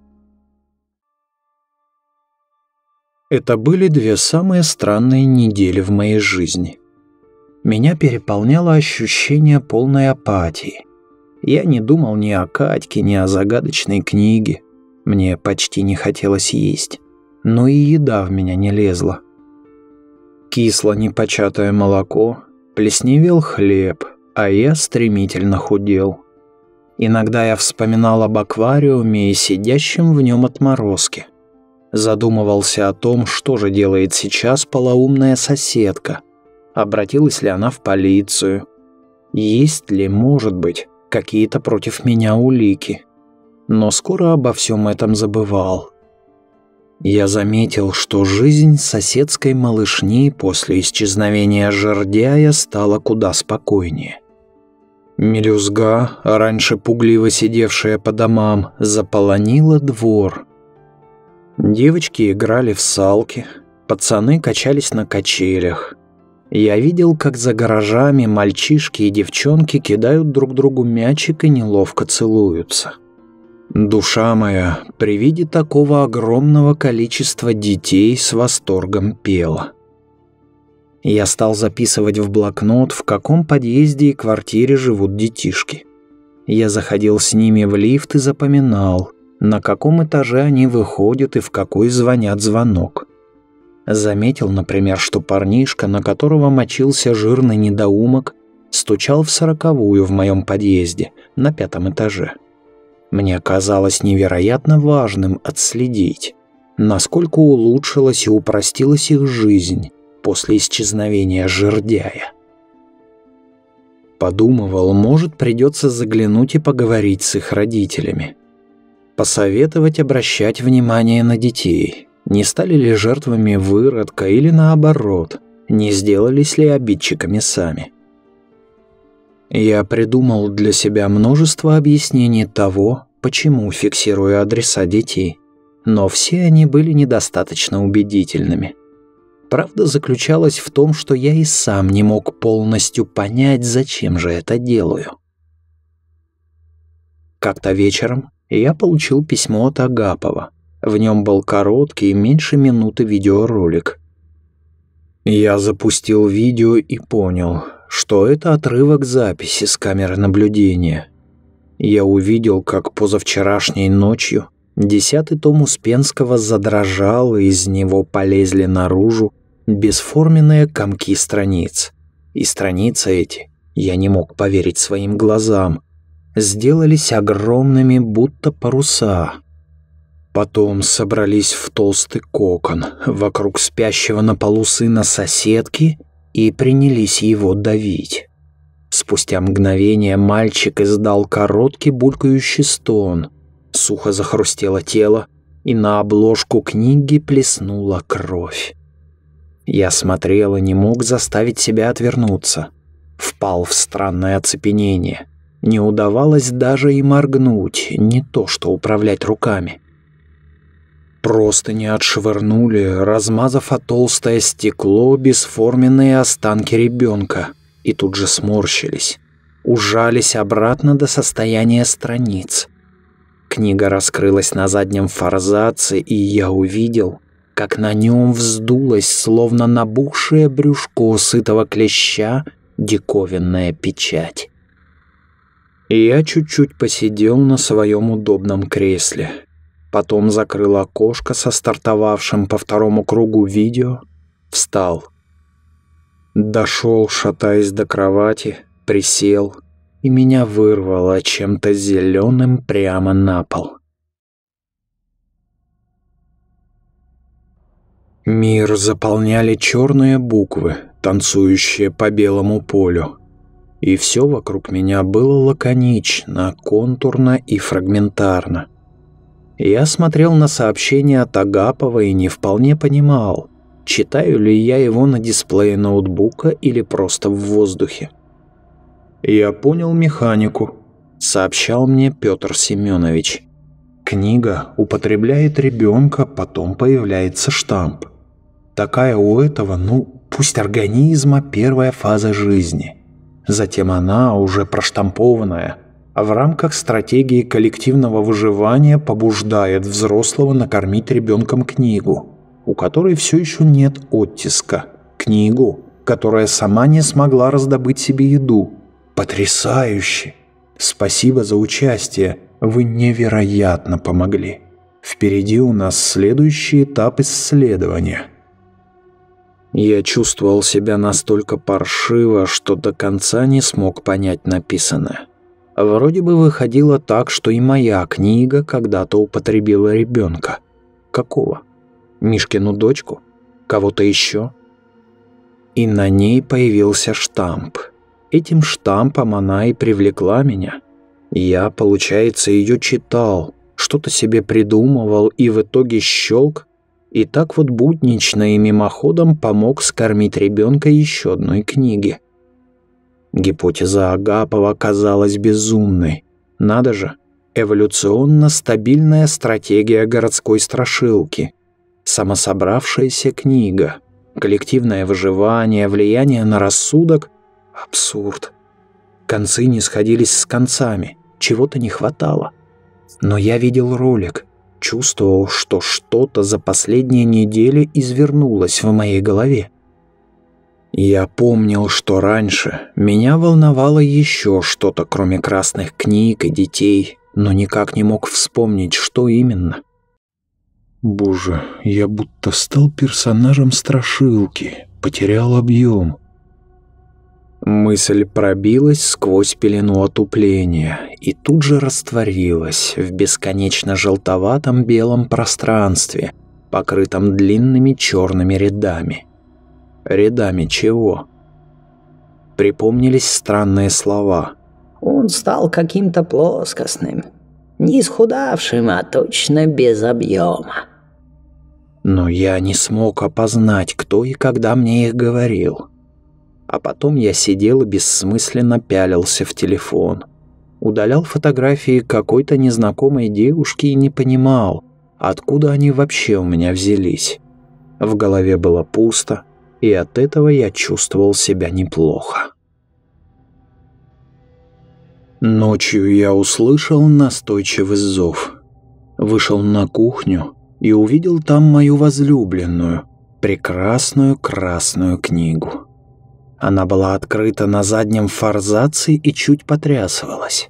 Это были две самые странные недели в моей жизни. Меня переполняло ощущение полной апатии. Я не думал ни о Катьке, ни о загадочной книге. Мне почти не хотелось есть но и еда в меня не лезла. Кисло непочатое молоко, плесневел хлеб, а я стремительно худел. Иногда я вспоминал об аквариуме и сидящем в нем отморозке. Задумывался о том, что же делает сейчас полоумная соседка. Обратилась ли она в полицию? Есть ли, может быть, какие-то против меня улики? Но скоро обо всем этом забывал. Я заметил, что жизнь соседской малышни после исчезновения жердяя стала куда спокойнее. Мелюзга, раньше пугливо сидевшая по домам, заполонила двор. Девочки играли в салки, пацаны качались на качелях. Я видел, как за гаражами мальчишки и девчонки кидают друг другу мячик и неловко целуются. Душа моя при виде такого огромного количества детей с восторгом пела. Я стал записывать в блокнот, в каком подъезде и квартире живут детишки. Я заходил с ними в лифт и запоминал, на каком этаже они выходят и в какой звонят звонок. Заметил, например, что парнишка, на которого мочился жирный недоумок, стучал в сороковую в моем подъезде на пятом этаже. Мне казалось невероятно важным отследить, насколько улучшилась и упростилась их жизнь после исчезновения жердяя. Подумывал, может, придется заглянуть и поговорить с их родителями. Посоветовать обращать внимание на детей. Не стали ли жертвами выродка или наоборот, не сделались ли обидчиками сами. Я придумал для себя множество объяснений того, почему фиксирую адреса детей, но все они были недостаточно убедительными. Правда заключалась в том, что я и сам не мог полностью понять, зачем же это делаю. Как-то вечером я получил письмо от Агапова. В нем был короткий, меньше минуты видеоролик. Я запустил видео и понял, что это отрывок записи с камеры наблюдения. Я увидел, как позавчерашней ночью десятый том Успенского задрожал, и из него полезли наружу бесформенные комки страниц. И страницы эти, я не мог поверить своим глазам, сделались огромными, будто паруса. Потом собрались в толстый кокон вокруг спящего на полу сына соседки — и принялись его давить. Спустя мгновение мальчик издал короткий булькающий стон, сухо захрустело тело, и на обложку книги плеснула кровь. Я смотрел и не мог заставить себя отвернуться. Впал в странное оцепенение. Не удавалось даже и моргнуть, не то что управлять руками. Просто не отшвырнули, размазав о толстое стекло бесформенные останки ребенка, и тут же сморщились, ужались обратно до состояния страниц. Книга раскрылась на заднем форзаце, и я увидел, как на нем вздулась, словно набухшее брюшко сытого клеща, диковинная печать. Я чуть-чуть посидел на своем удобном кресле, Потом закрыл окошко со стартовавшим по второму кругу видео, встал. Дошел, шатаясь до кровати, присел, и меня вырвало чем-то зеленым прямо на пол. Мир заполняли черные буквы, танцующие по белому полю. И все вокруг меня было лаконично, контурно и фрагментарно. Я смотрел на сообщение от Агапова и не вполне понимал, читаю ли я его на дисплее ноутбука или просто в воздухе. «Я понял механику», — сообщал мне Петр Семенович. Книга употребляет ребенка, потом появляется штамп. Такая у этого, ну, пусть организма первая фаза жизни. Затем она, уже проштампованная, в рамках стратегии коллективного выживания побуждает взрослого накормить ребенком книгу, у которой все еще нет оттиска. Книгу, которая сама не смогла раздобыть себе еду. Потрясающе! Спасибо за участие, вы невероятно помогли. Впереди у нас следующий этап исследования. Я чувствовал себя настолько паршиво, что до конца не смог понять написанное. Вроде бы выходило так, что и моя книга когда-то употребила ребенка. Какого? Мишкину дочку? Кого-то еще? И на ней появился штамп. Этим штампом она и привлекла меня. Я, получается, ее читал, что-то себе придумывал и в итоге щелк, и так вот буднично и мимоходом помог скормить ребенка еще одной книге. Гипотеза Агапова казалась безумной. Надо же, эволюционно стабильная стратегия городской страшилки. Самособравшаяся книга. Коллективное выживание, влияние на рассудок. Абсурд. Концы не сходились с концами. Чего-то не хватало. Но я видел ролик. Чувствовал, что что-то за последние недели извернулось в моей голове. Я помнил, что раньше меня волновало еще что-то, кроме красных книг и детей, но никак не мог вспомнить, что именно. Боже, я будто стал персонажем страшилки, потерял объем. Мысль пробилась сквозь пелену отупления и тут же растворилась в бесконечно желтоватом белом пространстве, покрытом длинными черными рядами. Рядами чего? Припомнились странные слова. Он стал каким-то плоскостным, не исхудавшим, а точно без объема. Но я не смог опознать, кто и когда мне их говорил. А потом я сидел и бессмысленно пялился в телефон. Удалял фотографии какой-то незнакомой девушки и не понимал, откуда они вообще у меня взялись. В голове было пусто, и от этого я чувствовал себя неплохо. Ночью я услышал настойчивый зов. Вышел на кухню и увидел там мою возлюбленную, прекрасную красную книгу. Она была открыта на заднем форзаце и чуть потрясывалась.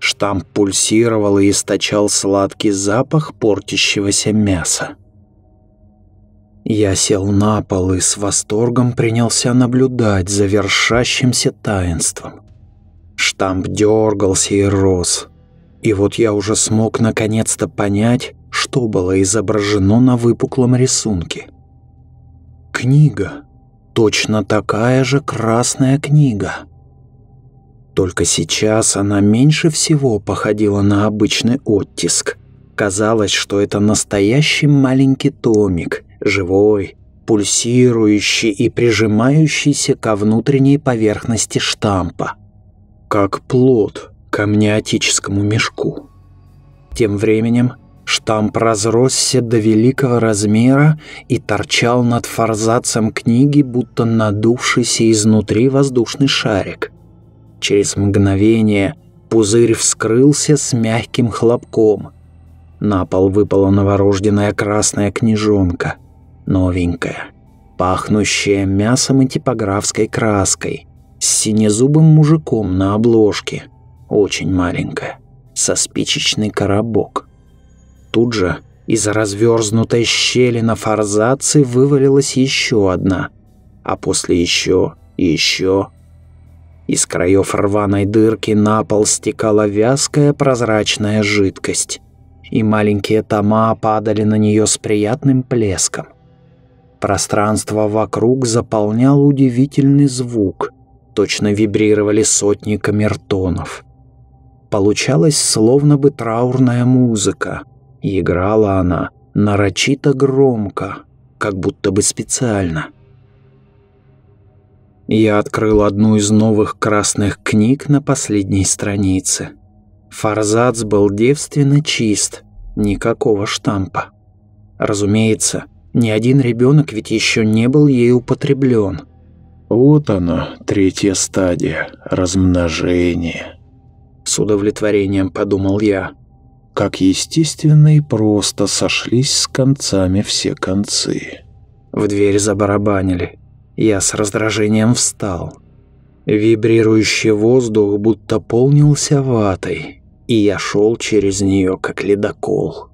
Штамп пульсировал и источал сладкий запах портящегося мяса. Я сел на пол и с восторгом принялся наблюдать за вершащимся таинством. Штамп дергался и рос. И вот я уже смог наконец-то понять, что было изображено на выпуклом рисунке. Книга. Точно такая же красная книга. Только сейчас она меньше всего походила на обычный оттиск. Казалось, что это настоящий маленький томик, живой, пульсирующий и прижимающийся ко внутренней поверхности штампа, как плод к амниотическому мешку. Тем временем штамп разросся до великого размера и торчал над форзацем книги, будто надувшийся изнутри воздушный шарик. Через мгновение пузырь вскрылся с мягким хлопком. На пол выпала новорожденная красная книжонка – новенькая, пахнущая мясом и типографской краской, с синезубым мужиком на обложке, очень маленькая, со спичечный коробок. Тут же из разверзнутой щели на форзаце вывалилась еще одна, а после еще и еще. Из краев рваной дырки на пол стекала вязкая прозрачная жидкость, и маленькие тома падали на нее с приятным плеском. Пространство вокруг заполнял удивительный звук. Точно вибрировали сотни камертонов. Получалась словно бы траурная музыка. И играла она нарочито громко, как будто бы специально. Я открыл одну из новых красных книг на последней странице. Форзац был девственно чист, Никакого штампа. Разумеется, ни один ребенок ведь еще не был ей употреблен. Вот она, третья стадия – размножение. С удовлетворением подумал я. Как естественно и просто сошлись с концами все концы. В дверь забарабанили. Я с раздражением встал. Вибрирующий воздух будто полнился ватой, и я шел через нее, как ледокол.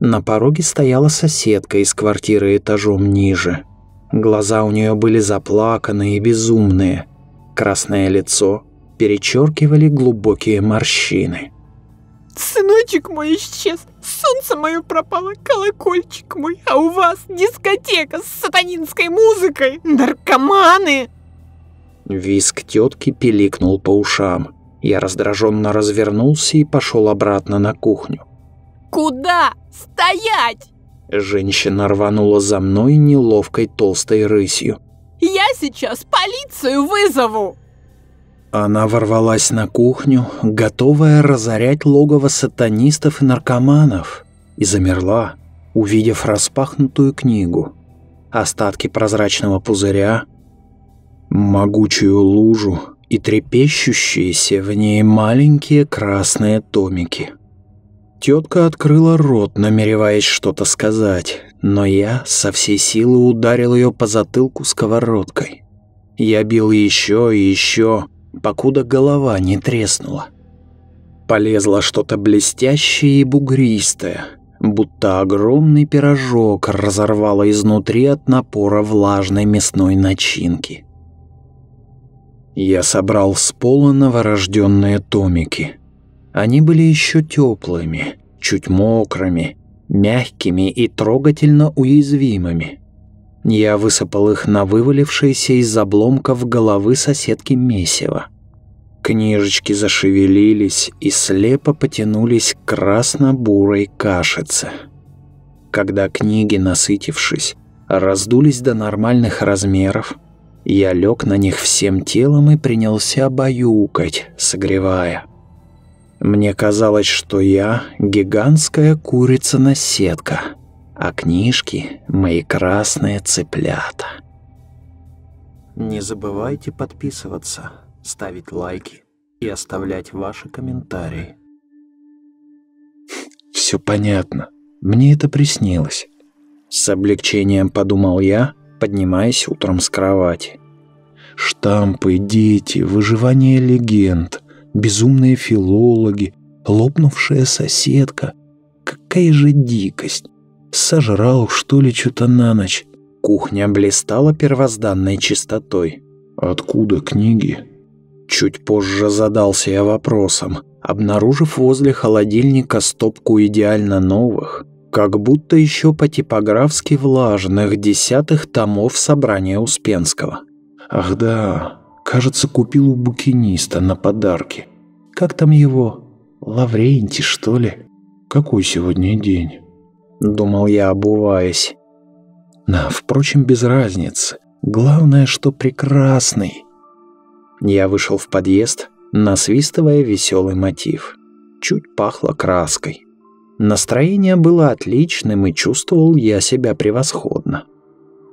На пороге стояла соседка из квартиры этажом ниже. Глаза у нее были заплаканные и безумные. Красное лицо перечеркивали глубокие морщины. Сыночек мой исчез, солнце мое пропало, колокольчик мой, а у вас дискотека с сатанинской музыкой, наркоманы!» Виск тетки пиликнул по ушам. Я раздраженно развернулся и пошел обратно на кухню. «Куда? Стоять!» Женщина рванула за мной неловкой толстой рысью. «Я сейчас полицию вызову!» Она ворвалась на кухню, готовая разорять логово сатанистов и наркоманов, и замерла, увидев распахнутую книгу, остатки прозрачного пузыря, могучую лужу и трепещущиеся в ней маленькие красные томики. Тетка открыла рот, намереваясь что-то сказать, но я со всей силы ударил ее по затылку сковородкой. Я бил еще и еще, покуда голова не треснула. Полезло что-то блестящее и бугристое, будто огромный пирожок разорвало изнутри от напора влажной мясной начинки. Я собрал с пола новорожденные томики. Они были еще теплыми, чуть мокрыми, мягкими и трогательно уязвимыми. Я высыпал их на вывалившиеся из обломков головы соседки месиво. Книжечки зашевелились и слепо потянулись к красно-бурой кашице. Когда книги, насытившись, раздулись до нормальных размеров, я лег на них всем телом и принялся баюкать, согревая. Мне казалось, что я гигантская курица-наседка — а книжки — мои красные цыплята. Не забывайте подписываться, ставить лайки и оставлять ваши комментарии. Все понятно. Мне это приснилось. С облегчением подумал я, поднимаясь утром с кровати. Штампы, дети, выживание легенд, безумные филологи, лопнувшая соседка. Какая же дикость! Сожрал, что ли, что-то на ночь. Кухня блистала первозданной чистотой. Откуда книги? Чуть позже задался я вопросом, обнаружив возле холодильника стопку идеально новых, как будто еще по-типографски влажных десятых томов собрания Успенского. Ах да, кажется, купил у букиниста на подарки. Как там его? Лаврентий, что ли? Какой сегодня день? — думал я, обуваясь. «На, впрочем, без разницы. Главное, что прекрасный». Я вышел в подъезд, насвистывая веселый мотив. Чуть пахло краской. Настроение было отличным, и чувствовал я себя превосходно.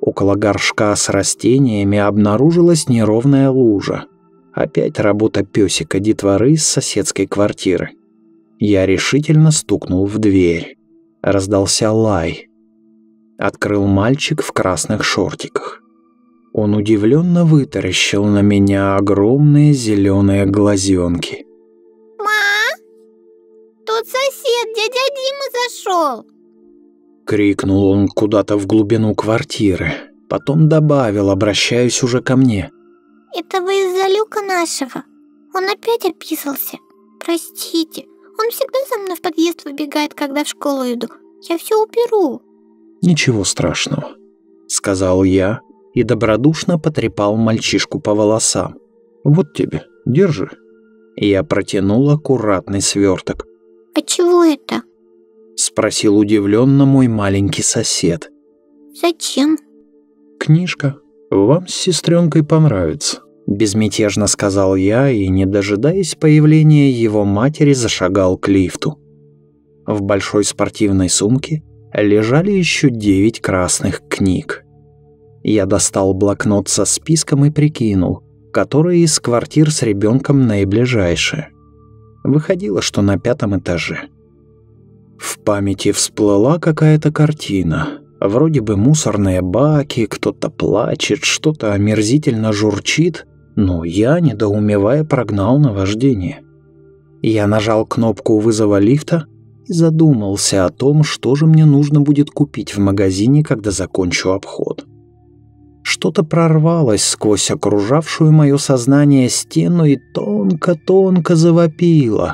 Около горшка с растениями обнаружилась неровная лужа. Опять работа песика детворы из соседской квартиры. Я решительно стукнул в дверь раздался лай. Открыл мальчик в красных шортиках. Он удивленно вытаращил на меня огромные зеленые глазенки. «Ма, тут сосед, дядя Дима зашел!» Крикнул он куда-то в глубину квартиры. Потом добавил, обращаясь уже ко мне. «Это вы из-за люка нашего. Он опять описался. Простите, он всегда за мной в подъезд выбегает, когда в школу иду. Я все уберу». «Ничего страшного», — сказал я и добродушно потрепал мальчишку по волосам. «Вот тебе, держи». Я протянул аккуратный сверток. «А чего это?» — спросил удивленно мой маленький сосед. «Зачем?» «Книжка. Вам с сестренкой понравится». Безмятежно сказал я и, не дожидаясь появления его матери, зашагал к лифту. в большой спортивной сумке лежали еще девять красных книг. Я достал блокнот со списком и прикинул, которая из квартир с ребенком наиближайшая. Выходило, что на пятом этаже. В памяти всплыла какая-то картина. Вроде бы мусорные баки, кто-то плачет, что-то омерзительно журчит, но я, недоумевая, прогнал наваждение. Я нажал кнопку вызова лифта и задумался о том, что же мне нужно будет купить в магазине, когда закончу обход. Что-то прорвалось сквозь окружавшую мое сознание стену и тонко-тонко завопило.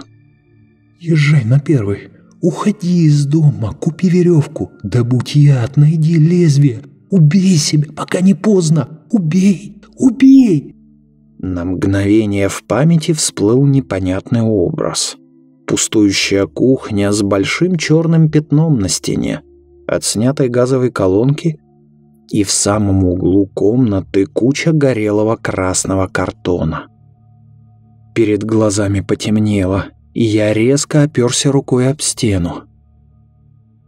«Езжай на первый. Уходи из дома, купи веревку, добудь яд, найди лезвие. Убей себя, пока не поздно. Убей, убей!» На мгновение в памяти всплыл непонятный образ. Пустующая кухня с большим черным пятном на стене. От снятой газовой колонки и в самом углу комнаты куча горелого красного картона. Перед глазами потемнело, и я резко оперся рукой об стену.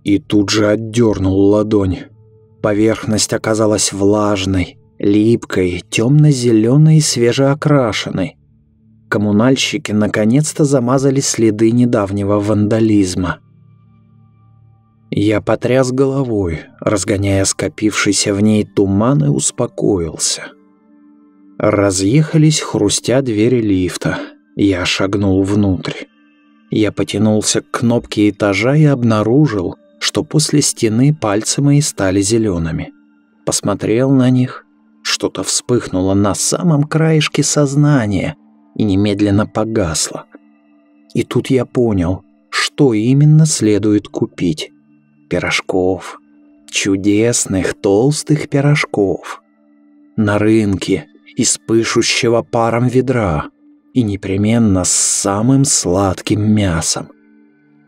И тут же отдернул ладонь. Поверхность оказалась влажной, липкой, темно-зеленой и свежеокрашенной. Коммунальщики наконец-то замазали следы недавнего вандализма. Я потряс головой, разгоняя скопившийся в ней туман и успокоился. Разъехались, хрустя двери лифта. Я шагнул внутрь. Я потянулся к кнопке этажа и обнаружил, что после стены пальцы мои стали зелеными. Посмотрел на них, что-то вспыхнуло на самом краешке сознания и немедленно погасло. И тут я понял, что именно следует купить пирожков. Чудесных толстых пирожков. На рынке из пышущего паром ведра и непременно с самым сладким мясом.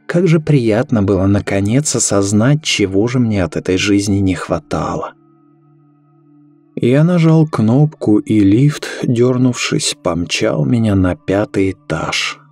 Как же приятно было наконец осознать, чего же мне от этой жизни не хватало. Я нажал кнопку, и лифт, дернувшись, помчал меня на пятый этаж.